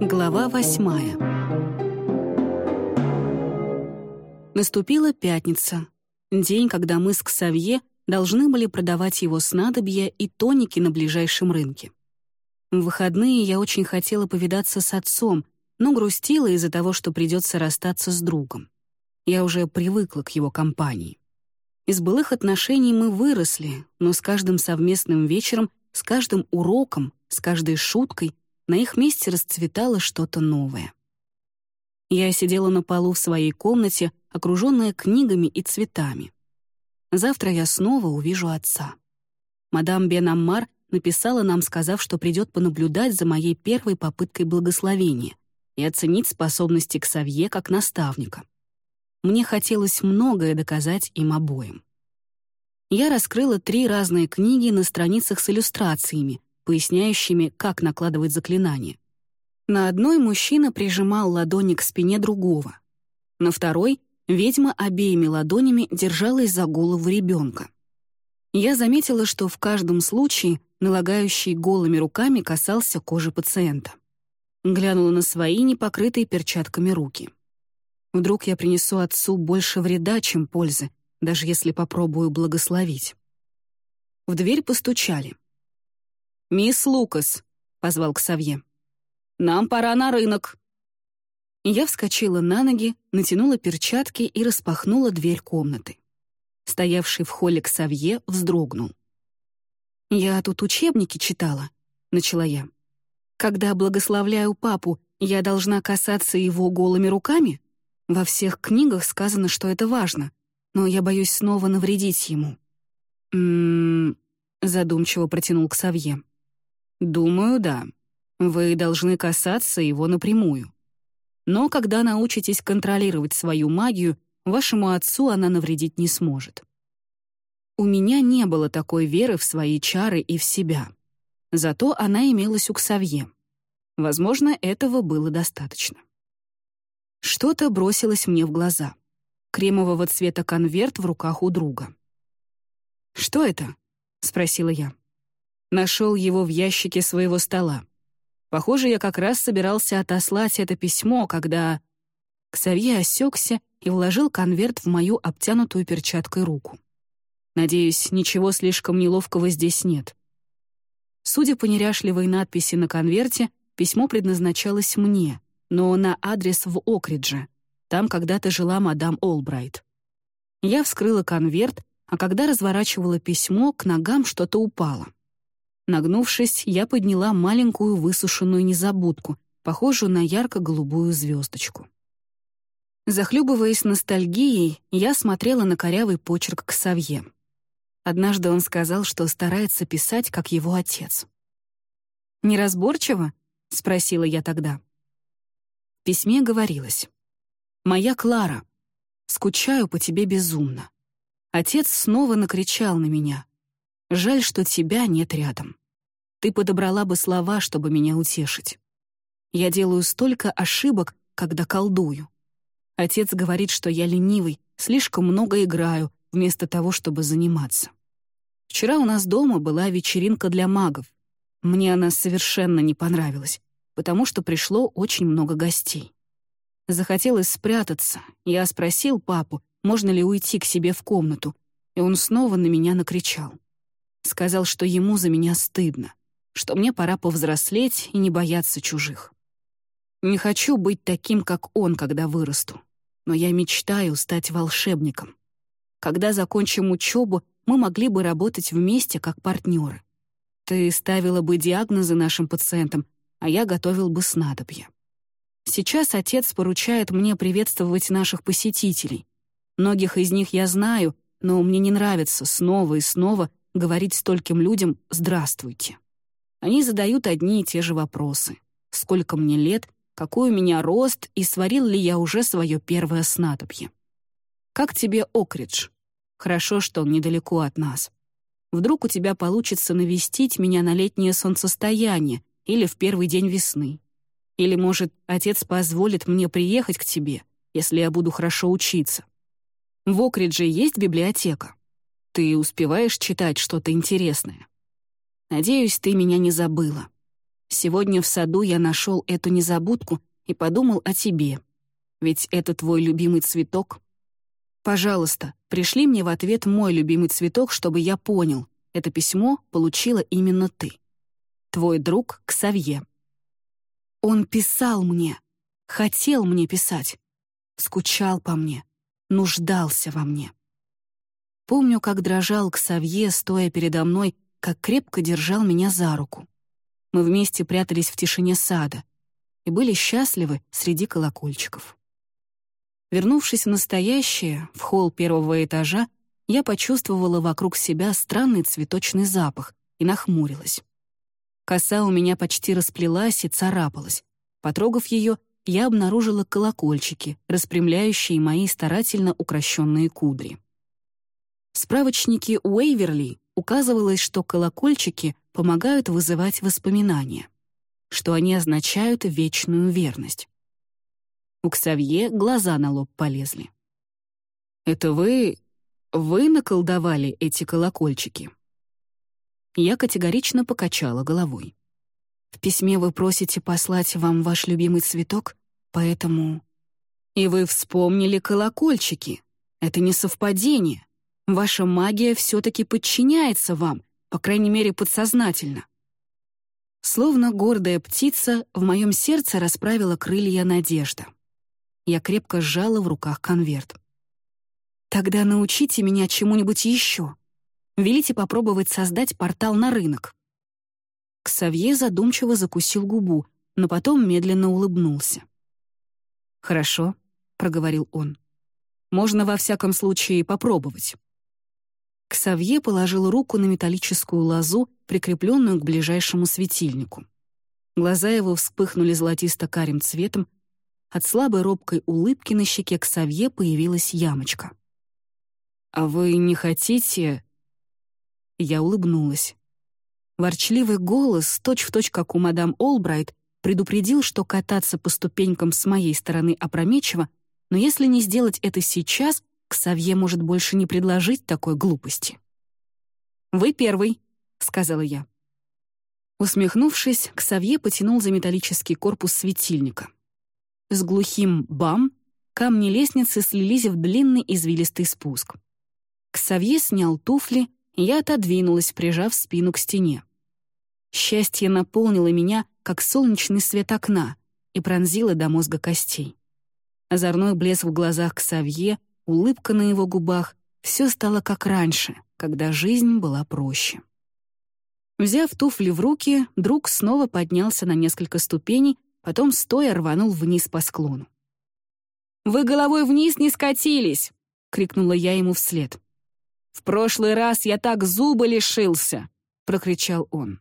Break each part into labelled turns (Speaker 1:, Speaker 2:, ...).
Speaker 1: Глава восьмая Наступила пятница, день, когда мы с Ксавье должны были продавать его снадобья и тоники на ближайшем рынке. В выходные я очень хотела повидаться с отцом, но грустила из-за того, что придется расстаться с другом. Я уже привыкла к его компании. Из былых отношений мы выросли, но с каждым совместным вечером, с каждым уроком, с каждой шуткой на их месте расцветало что-то новое. Я сидела на полу в своей комнате, окруженная книгами и цветами. Завтра я снова увижу отца. Мадам Бен Аммар написала нам, сказав, что придет понаблюдать за моей первой попыткой благословения и оценить способности к Савье как наставника. Мне хотелось многое доказать им обоим. Я раскрыла три разные книги на страницах с иллюстрациями, поясняющими, как накладывать заклинания. На одной мужчина прижимал ладони к спине другого. На второй ведьма обеими ладонями держалась за голову ребенка. Я заметила, что в каждом случае налагающий голыми руками касался кожи пациента. Глянула на свои непокрытые перчатками руки. Вдруг я принесу отцу больше вреда, чем пользы, даже если попробую благословить. В дверь постучали. «Мисс Лукас», — позвал Ксавье. «Нам пора на рынок». Я вскочила на ноги, натянула перчатки и распахнула дверь комнаты. Стоявший в холле Ксавье вздрогнул. «Я тут учебники читала», — начала я. «Когда благословляю папу, я должна касаться его голыми руками? Во всех книгах сказано, что это важно, но я боюсь снова навредить ему». «М-м-м», задумчиво протянул Ксавье. «Думаю, да. Вы должны касаться его напрямую. Но когда научитесь контролировать свою магию, вашему отцу она навредить не сможет. У меня не было такой веры в свои чары и в себя. Зато она имелась у Ксавье. Возможно, этого было достаточно. Что-то бросилось мне в глаза. Кремового цвета конверт в руках у друга. «Что это?» — спросила я. Нашел его в ящике своего стола. Похоже, я как раз собирался отослать это письмо, когда... Ксавье осекся и вложил конверт в мою обтянутую перчаткой руку. Надеюсь, ничего слишком неловкого здесь нет. Судя по неряшливой надписи на конверте, письмо предназначалось мне, но на адрес в Окридже. Там когда-то жила мадам Олбрайт. Я вскрыла конверт, а когда разворачивала письмо, к ногам что-то упало. Нагнувшись, я подняла маленькую высушенную незабудку, похожую на ярко-голубую звездочку. Захлюбываясь ностальгией, я смотрела на корявый почерк к Савье. Однажды он сказал, что старается писать, как его отец. «Неразборчиво?» — спросила я тогда. В письме говорилось. «Моя Клара, скучаю по тебе безумно. Отец снова накричал на меня. Жаль, что тебя нет рядом. Ты подобрала бы слова, чтобы меня утешить. Я делаю столько ошибок, когда колдую. Отец говорит, что я ленивый, слишком много играю, вместо того, чтобы заниматься. Вчера у нас дома была вечеринка для магов. Мне она совершенно не понравилась, потому что пришло очень много гостей. Захотелось спрятаться. Я спросил папу, можно ли уйти к себе в комнату, и он снова на меня накричал. Сказал, что ему за меня стыдно, что мне пора повзрослеть и не бояться чужих. Не хочу быть таким, как он, когда вырасту, но я мечтаю стать волшебником. Когда закончим учебу, мы могли бы работать вместе как партнеры. Ты ставила бы диагнозы нашим пациентам, а я готовил бы снадобья. Сейчас отец поручает мне приветствовать наших посетителей. Многих из них я знаю, но мне не нравится снова и снова говорить стольким людям «здравствуйте». Они задают одни и те же вопросы. Сколько мне лет, какой у меня рост и сварил ли я уже свое первое снадобье. Как тебе Окридж? Хорошо, что он недалеко от нас. Вдруг у тебя получится навестить меня на летнее солнцестояние или в первый день весны. Или, может, отец позволит мне приехать к тебе, если я буду хорошо учиться. В Окридже есть библиотека. Ты успеваешь читать что-то интересное? Надеюсь, ты меня не забыла. Сегодня в саду я нашел эту незабудку и подумал о тебе. Ведь это твой любимый цветок. Пожалуйста, пришли мне в ответ мой любимый цветок, чтобы я понял, это письмо получила именно ты. Твой друг Ксавье. Он писал мне, хотел мне писать, скучал по мне, нуждался во мне. Помню, как дрожал Ксавье, стоя передо мной, как крепко держал меня за руку. Мы вместе прятались в тишине сада и были счастливы среди колокольчиков. Вернувшись в настоящее, в холл первого этажа, я почувствовала вокруг себя странный цветочный запах и нахмурилась. Коса у меня почти расплелась и царапалась. Потрогав ее, я обнаружила колокольчики, распрямляющие мои старательно укращенные кудри. В справочнике Уэйверли указывалось, что колокольчики помогают вызывать воспоминания, что они означают вечную верность. У Ксавье глаза на лоб полезли. «Это вы... вы наколдовали эти колокольчики?» Я категорично покачала головой. В письме вы просите послать вам ваш любимый цветок, поэтому... И вы вспомнили колокольчики. Это не совпадение. Ваша магия все-таки подчиняется вам, по крайней мере, подсознательно. Словно гордая птица, в моем сердце расправила крылья надежда. Я крепко сжала в руках конверт. «Тогда научите меня чему-нибудь еще. Велите попробовать создать портал на рынок. Ксавье задумчиво закусил губу, но потом медленно улыбнулся. «Хорошо», — проговорил он. «Можно во всяком случае попробовать». Ксавье положил руку на металлическую лозу, прикрепленную к ближайшему светильнику. Глаза его вспыхнули золотисто-карим цветом, от слабой робкой улыбки на щеке Ксавье появилась ямочка. «А вы не хотите...» Я улыбнулась. Ворчливый голос, точь-в-точь точь как у мадам Олбрайт, предупредил, что кататься по ступенькам с моей стороны опрометчиво, но если не сделать это сейчас, Ксавье может больше не предложить такой глупости. «Вы первый», — сказала я. Усмехнувшись, Ксавье потянул за металлический корпус светильника. С глухим «бам» камни лестницы слились в длинный извилистый спуск. Ксавье снял туфли, и я отодвинулась, прижав спину к стене. Счастье наполнило меня, как солнечный свет окна, и пронзило до мозга костей. Озорной блеск в глазах Ксавье, улыбка на его губах — все стало как раньше, когда жизнь была проще. Взяв туфли в руки, друг снова поднялся на несколько ступеней, потом стоя рванул вниз по склону. «Вы головой вниз не скатились!» — крикнула я ему вслед. «В прошлый раз я так зубы лишился!» — прокричал он.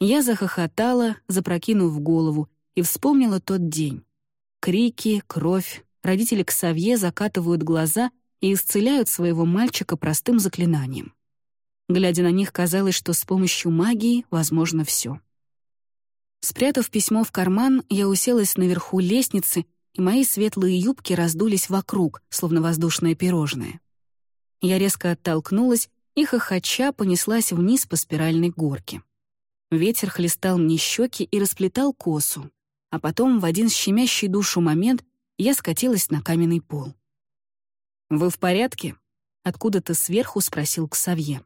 Speaker 1: Я захохотала, запрокинув голову, и вспомнила тот день. Крики, кровь, родители Ксавье закатывают глаза и исцеляют своего мальчика простым заклинанием. Глядя на них, казалось, что с помощью магии возможно все. Спрятав письмо в карман, я уселась наверху лестницы, и мои светлые юбки раздулись вокруг, словно воздушное пирожное. Я резко оттолкнулась и, хохоча, понеслась вниз по спиральной горке. Ветер хлестал мне щеки и расплетал косу, а потом в один щемящий душу момент я скатилась на каменный пол. «Вы в порядке?» — откуда-то сверху спросил Ксавье.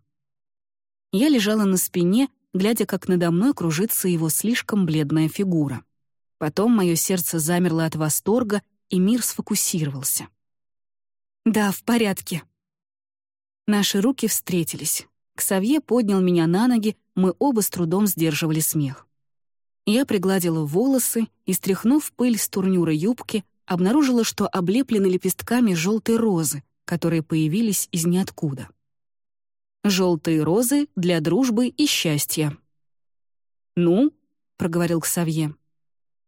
Speaker 1: Я лежала на спине, глядя, как надо мной кружится его слишком бледная фигура. Потом мое сердце замерло от восторга, и мир сфокусировался. «Да, в порядке». Наши руки встретились. Ксавье поднял меня на ноги, мы оба с трудом сдерживали смех. Я пригладила волосы и, стряхнув пыль с турнюра юбки, обнаружила, что облеплены лепестками желтой розы, которые появились из ниоткуда. «Желтые розы для дружбы и счастья». «Ну?» — проговорил Ксавье.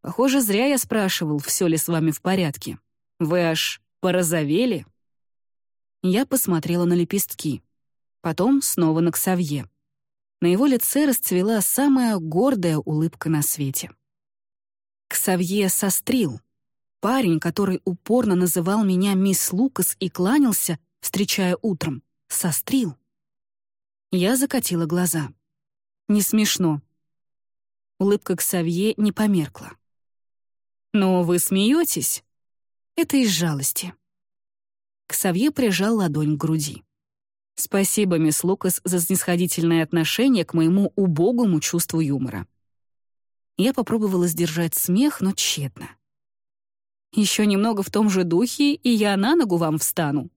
Speaker 1: «Похоже, зря я спрашивал, все ли с вами в порядке. Вы аж порозовели?» Я посмотрела на лепестки. Потом снова на Ксавье. На его лице расцвела самая гордая улыбка на свете. Ксавье сострил. Парень, который упорно называл меня мисс Лукас и кланялся, встречая утром, сострил. Я закатила глаза. Не смешно. Улыбка Ксавье не померкла. «Но вы смеетесь?» «Это из жалости». Ксавье прижал ладонь к груди. «Спасибо, мисс Лукас, за снисходительное отношение к моему убогому чувству юмора». Я попробовала сдержать смех, но тщетно. «Еще немного в том же духе, и я на ногу вам встану».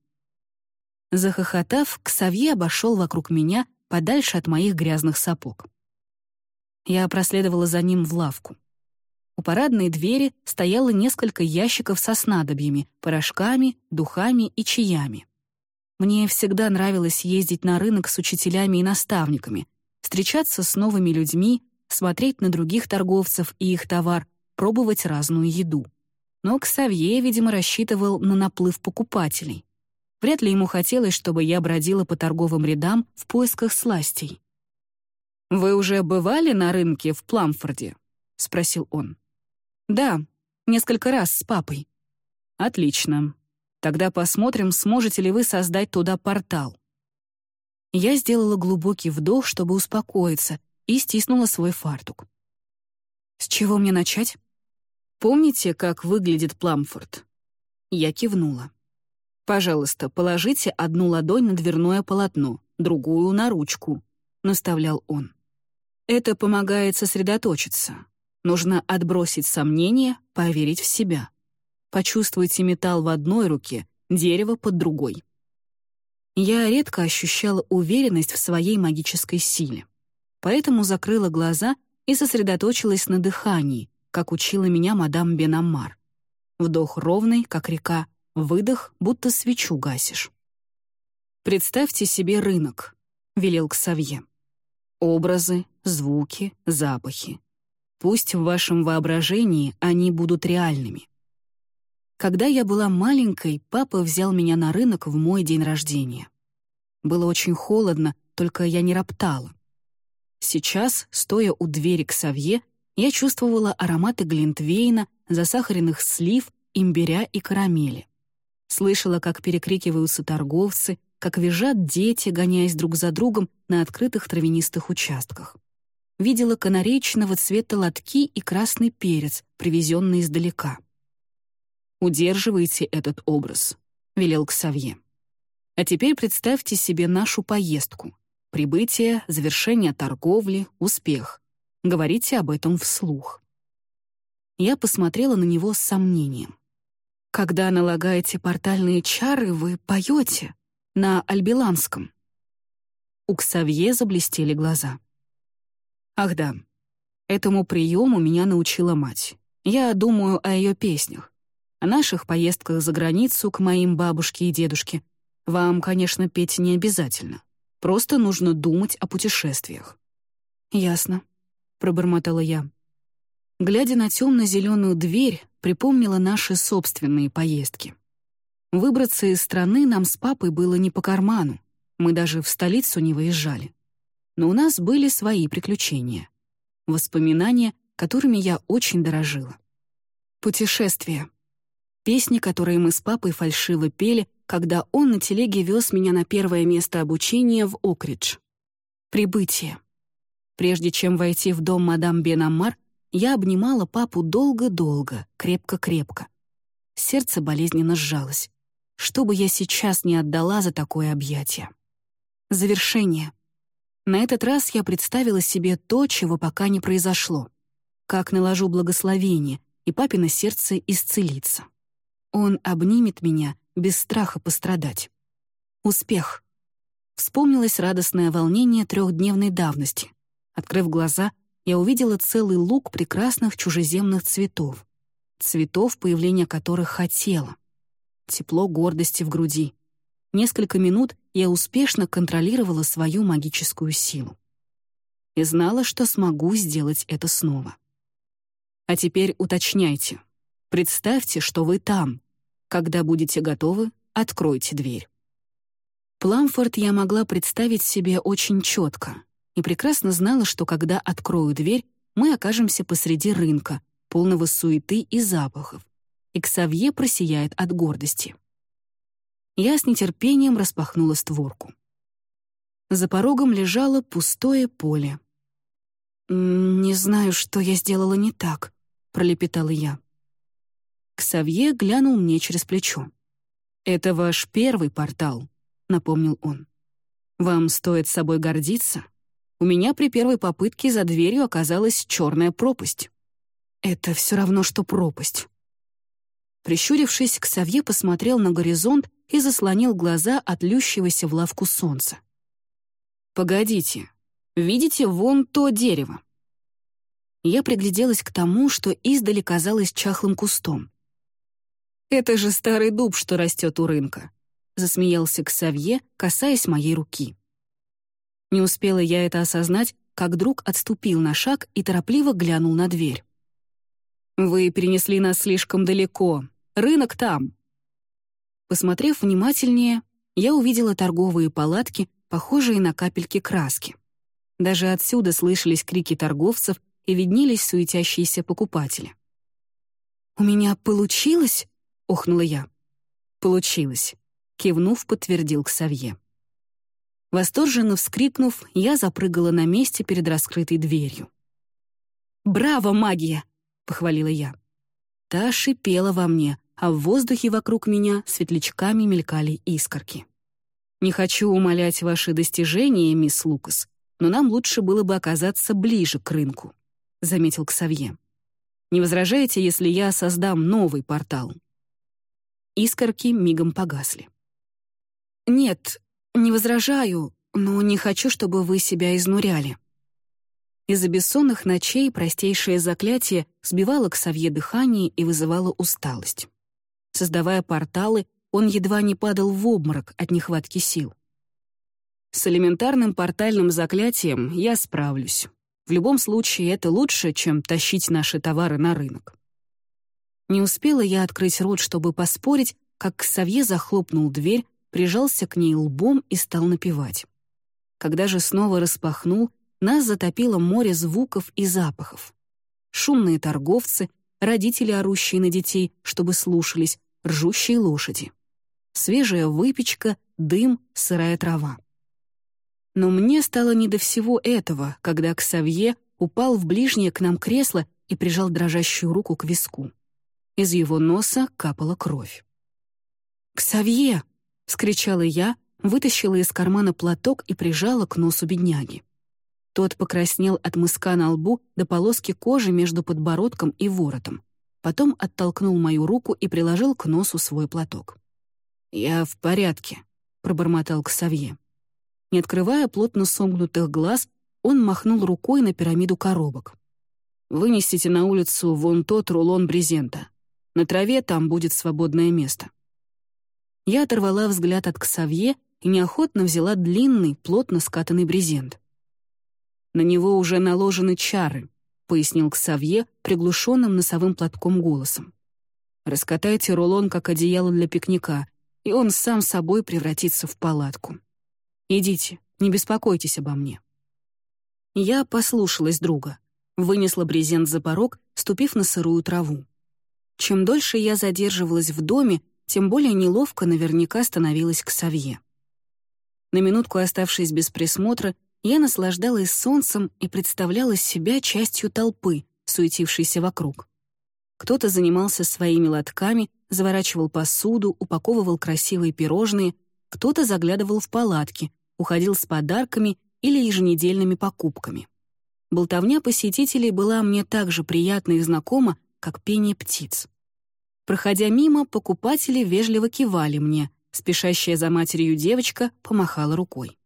Speaker 1: Захохотав, Ксавье обошел вокруг меня подальше от моих грязных сапог. Я проследовала за ним в лавку. У парадной двери стояло несколько ящиков со снадобьями, порошками, духами и чаями. Мне всегда нравилось ездить на рынок с учителями и наставниками, встречаться с новыми людьми, смотреть на других торговцев и их товар, пробовать разную еду. Но Ксавье, видимо, рассчитывал на наплыв покупателей. Вряд ли ему хотелось, чтобы я бродила по торговым рядам в поисках сластей. «Вы уже бывали на рынке в Пламфорде?» — спросил он. «Да, несколько раз с папой». «Отлично. Тогда посмотрим, сможете ли вы создать туда портал». Я сделала глубокий вдох, чтобы успокоиться, и стиснула свой фартук. «С чего мне начать?» «Помните, как выглядит Пламфорд?» Я кивнула. «Пожалуйста, положите одну ладонь на дверное полотно, другую — на ручку», — наставлял он. Это помогает сосредоточиться. Нужно отбросить сомнения, поверить в себя. Почувствуйте металл в одной руке, дерево под другой. Я редко ощущала уверенность в своей магической силе. Поэтому закрыла глаза и сосредоточилась на дыхании, как учила меня мадам Бенамар. Вдох ровный, как река, выдох, будто свечу гасишь. «Представьте себе рынок», — велел Ксавье. Образы, звуки, запахи. Пусть в вашем воображении они будут реальными. Когда я была маленькой, папа взял меня на рынок в мой день рождения. Было очень холодно, только я не роптала. Сейчас, стоя у двери к Савье, я чувствовала ароматы глинтвейна, засахаренных слив, имбиря и карамели. Слышала, как перекрикиваются торговцы, как визжат дети, гоняясь друг за другом на открытых травянистых участках. Видела канареечного цвета лотки и красный перец, привезенный издалека. «Удерживайте этот образ», — велел Ксавье. «А теперь представьте себе нашу поездку. Прибытие, завершение торговли, успех. Говорите об этом вслух». Я посмотрела на него с сомнением. «Когда налагаете портальные чары, вы поете?» на альбиланском. У Ксавье заблестели глаза. Ах да, этому приему меня научила мать. Я думаю о ее песнях, о наших поездках за границу к моим бабушке и дедушке. Вам, конечно, петь не обязательно. Просто нужно думать о путешествиях. «Ясно», — пробормотала я. Глядя на темно-зеленую дверь, припомнила наши собственные поездки. Выбраться из страны нам с папой было не по карману. Мы даже в столицу не выезжали. Но у нас были свои приключения. Воспоминания, которыми я очень дорожила. Путешествия. Песни, которые мы с папой фальшиво пели, когда он на телеге вез меня на первое место обучения в Окридж. Прибытие. Прежде чем войти в дом мадам Бенамар, я обнимала папу долго-долго, крепко-крепко. Сердце болезненно сжалось. Что бы я сейчас не отдала за такое объятие? Завершение. На этот раз я представила себе то, чего пока не произошло. Как наложу благословение, и папино сердце исцелится. Он обнимет меня без страха пострадать. Успех. Вспомнилось радостное волнение трехдневной давности. Открыв глаза, я увидела целый луг прекрасных чужеземных цветов. Цветов, появления которых хотела тепло гордости в груди. Несколько минут я успешно контролировала свою магическую силу. И знала, что смогу сделать это снова. А теперь уточняйте. Представьте, что вы там. Когда будете готовы, откройте дверь. Пламфорд я могла представить себе очень четко и прекрасно знала, что когда открою дверь, мы окажемся посреди рынка, полного суеты и запахов, и Ксавье просияет от гордости. Я с нетерпением распахнула створку. За порогом лежало пустое поле. «Не знаю, что я сделала не так», — пролепетала я. Ксавье глянул мне через плечо. «Это ваш первый портал», — напомнил он. «Вам стоит собой гордиться. У меня при первой попытке за дверью оказалась черная пропасть». «Это все равно, что пропасть». Прищурившись, Ксавье посмотрел на горизонт и заслонил глаза от лющегося в лавку солнца. «Погодите, видите вон то дерево?» Я пригляделась к тому, что издали казалось чахлым кустом. «Это же старый дуб, что растет у рынка», — засмеялся Ксавье, касаясь моей руки. Не успела я это осознать, как друг отступил на шаг и торопливо глянул на дверь. «Вы перенесли нас слишком далеко. Рынок там». Посмотрев внимательнее, я увидела торговые палатки, похожие на капельки краски. Даже отсюда слышались крики торговцев и виднелись суетящиеся покупатели. «У меня получилось?» — охнула я. «Получилось», — кивнув, подтвердил Ксавье. Восторженно вскрикнув, я запрыгала на месте перед раскрытой дверью. «Браво, магия!» — похвалила я. Та шипела во мне, а в воздухе вокруг меня светлячками мелькали искорки. «Не хочу умалять ваши достижения, мисс Лукас, но нам лучше было бы оказаться ближе к рынку», — заметил Ксавье. «Не возражаете, если я создам новый портал?» Искорки мигом погасли. «Нет, не возражаю, но не хочу, чтобы вы себя изнуряли». Из-за бессонных ночей простейшее заклятие сбивало к совье дыхание и вызывало усталость. Создавая порталы, он едва не падал в обморок от нехватки сил. С элементарным портальным заклятием я справлюсь. В любом случае, это лучше, чем тащить наши товары на рынок. Не успела я открыть рот, чтобы поспорить, как Ксавье захлопнул дверь, прижался к ней лбом и стал напевать. Когда же снова распахнул, нас затопило море звуков и запахов. Шумные торговцы, родители, орущие на детей, чтобы слушались, ржущие лошади. Свежая выпечка, дым, сырая трава. Но мне стало не до всего этого, когда Ксавье упал в ближнее к нам кресло и прижал дрожащую руку к виску. Из его носа капала кровь. «Ксавье!» — вскричала я, вытащила из кармана платок и прижала к носу бедняги. Тот покраснел от мыска на лбу до полоски кожи между подбородком и воротом. Потом оттолкнул мою руку и приложил к носу свой платок. «Я в порядке», — пробормотал Ксавье. Не открывая плотно сомкнутых глаз, он махнул рукой на пирамиду коробок. «Вынесите на улицу вон тот рулон брезента. На траве там будет свободное место». Я оторвала взгляд от Ксавье и неохотно взяла длинный, плотно скатанный брезент. «На него уже наложены чары», — пояснил Ксавье приглушенным носовым платком голосом. «Раскатайте рулон, как одеяло для пикника, и он сам собой превратится в палатку. Идите, не беспокойтесь обо мне». Я послушалась друга, вынесла брезент за порог, ступив на сырую траву. Чем дольше я задерживалась в доме, тем более неловко наверняка становилась к Савье. На минутку оставшись без присмотра, я наслаждалась солнцем и представляла себя частью толпы, суетившейся вокруг. Кто-то занимался своими лотками, заворачивал посуду, упаковывал красивые пирожные, кто-то заглядывал в палатки, уходил с подарками или еженедельными покупками. Болтовня посетителей была мне так же приятна и знакома, как пение птиц. Проходя мимо, покупатели вежливо кивали мне, спешащая за матерью девочка помахала рукой.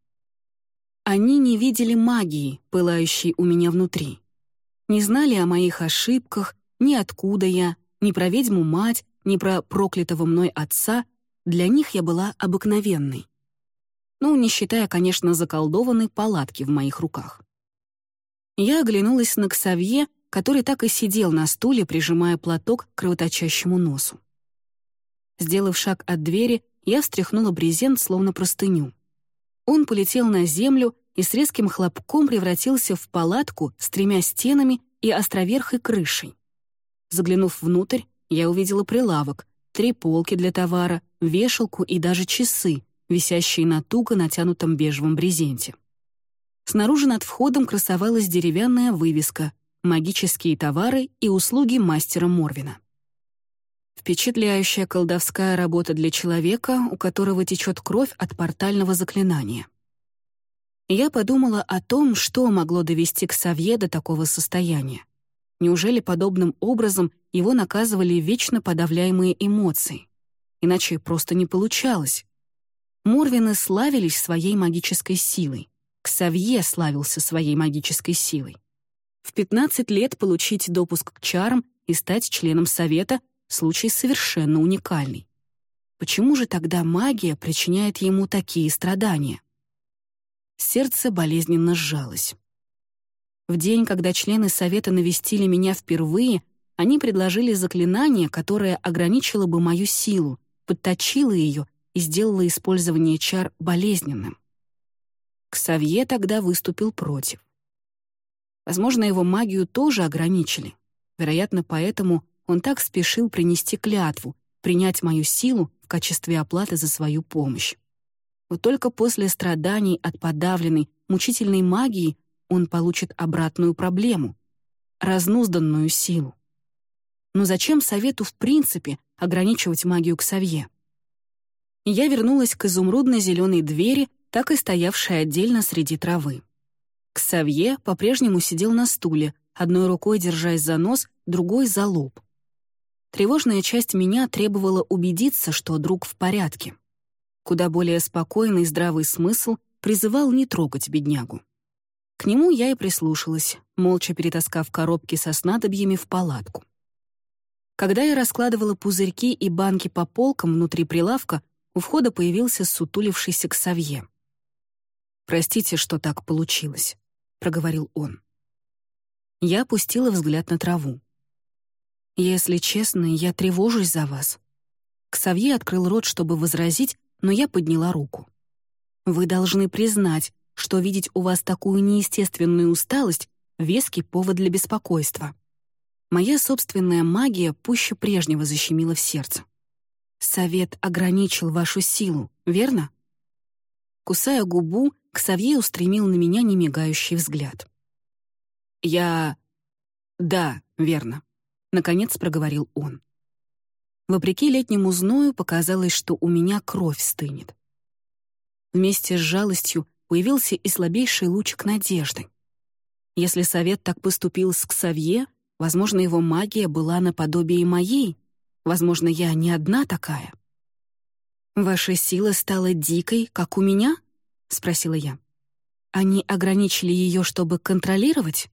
Speaker 1: Они не видели магии, пылающей у меня внутри. Не знали о моих ошибках, ни откуда я, ни про ведьму-мать, ни про проклятого мной отца. Для них я была обыкновенной. Ну, не считая, конечно, заколдованной палатки в моих руках. Я оглянулась на Ксавье, который так и сидел на стуле, прижимая платок к кровоточащему носу. Сделав шаг от двери, я встряхнула брезент, словно простыню. Он полетел на землю и с резким хлопком превратился в палатку с тремя стенами и островерхой крышей. Заглянув внутрь, я увидела прилавок, три полки для товара, вешалку и даже часы, висящие на туго натянутом бежевом брезенте. Снаружи над входом красовалась деревянная вывеска «Магические товары и услуги мастера Морвина». Впечатляющая колдовская работа для человека, у которого течет кровь от портального заклинания. Я подумала о том, что могло довести к Савье до такого состояния. Неужели подобным образом его наказывали вечно подавляемые эмоции? Иначе просто не получалось. Морвины славились своей магической силой. Ксавье славился своей магической силой. В 15 лет получить допуск к чарам и стать членом Совета — случай совершенно уникальный. Почему же тогда магия причиняет ему такие страдания? Сердце болезненно сжалось. В день, когда члены Совета навестили меня впервые, они предложили заклинание, которое ограничило бы мою силу, подточило ее и сделало использование чар болезненным. Ксавье тогда выступил против. Возможно, его магию тоже ограничили. Вероятно, поэтому он так спешил принести клятву, принять мою силу в качестве оплаты за свою помощь. Вот только после страданий от подавленной, мучительной магии он получит обратную проблему — разнузданную силу. Но зачем совету в принципе ограничивать магию к Савье? Я вернулась к изумрудно-зеленой двери, так и стоявшей отдельно среди травы. Ксавье по-прежнему сидел на стуле, одной рукой держась за нос, другой — за лоб. Тревожная часть меня требовала убедиться, что друг в порядке. Куда более спокойный и здравый смысл призывал не трогать беднягу. К нему я и прислушалась, молча перетаскав коробки со снадобьями в палатку. Когда я раскладывала пузырьки и банки по полкам внутри прилавка, у входа появился сутулившийся Ксавье. «Простите, что так получилось», — проговорил он. Я опустила взгляд на траву. «Если честно, я тревожусь за вас». Ксавье открыл рот, чтобы возразить, но я подняла руку. «Вы должны признать, что видеть у вас такую неестественную усталость — веский повод для беспокойства. Моя собственная магия пуще прежнего защемила в сердце. Совет ограничил вашу силу, верно?» Кусая губу, Ксавье устремил на меня немигающий взгляд. «Я... да, верно», — наконец проговорил он. Вопреки летнему зною показалось, что у меня кровь стынет. Вместе с жалостью появился и слабейший лучик надежды. Если совет так поступил с Ксавье, возможно, его магия была наподобие моей, возможно, я не одна такая. «Ваша сила стала дикой, как у меня?» — спросила я. «Они ограничили ее, чтобы контролировать?»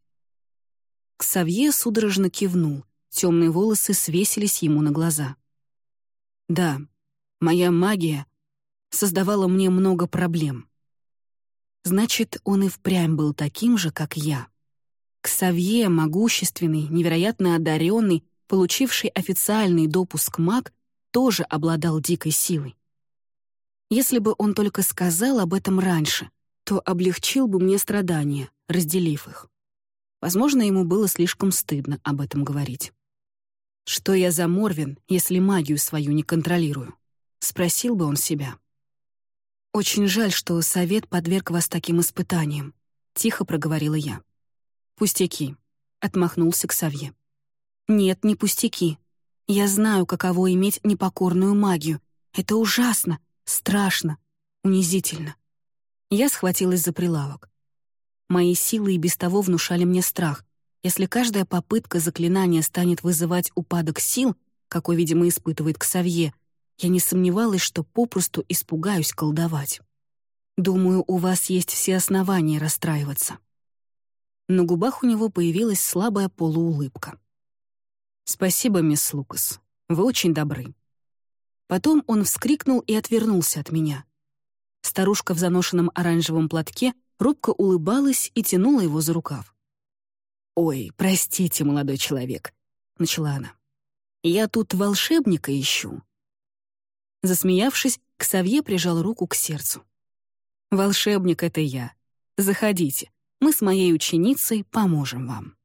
Speaker 1: Ксавье судорожно кивнул, темные волосы свесились ему на глаза. «Да, моя магия создавала мне много проблем. Значит, он и впрямь был таким же, как я. Ксавье, могущественный, невероятно одаренный, получивший официальный допуск маг, тоже обладал дикой силой. Если бы он только сказал об этом раньше, то облегчил бы мне страдания, разделив их. Возможно, ему было слишком стыдно об этом говорить. «Что я за Морвин, если магию свою не контролирую?» — спросил бы он себя. «Очень жаль, что совет подверг вас таким испытаниям», — тихо проговорила я. «Пустяки», — отмахнулся Ксавье. «Нет, не пустяки. Я знаю, каково иметь непокорную магию. Это ужасно, Страшно, унизительно. Я схватилась за прилавок. Мои силы и без того внушали мне страх. Если каждая попытка заклинания станет вызывать упадок сил, какой, видимо, испытывает Ксавье, я не сомневалась, что попросту испугаюсь колдовать. Думаю, у вас есть все основания расстраиваться. На губах у него появилась слабая полуулыбка. «Спасибо, мисс Лукас. Вы очень добры. Потом он вскрикнул и отвернулся от меня. Старушка в заношенном оранжевом платке робко улыбалась и тянула его за рукав. «Ой, простите, молодой человек», — начала она. «Я тут волшебника ищу». Засмеявшись, Ксавье прижал руку к сердцу. «Волшебник — это я. Заходите, мы с моей ученицей поможем вам».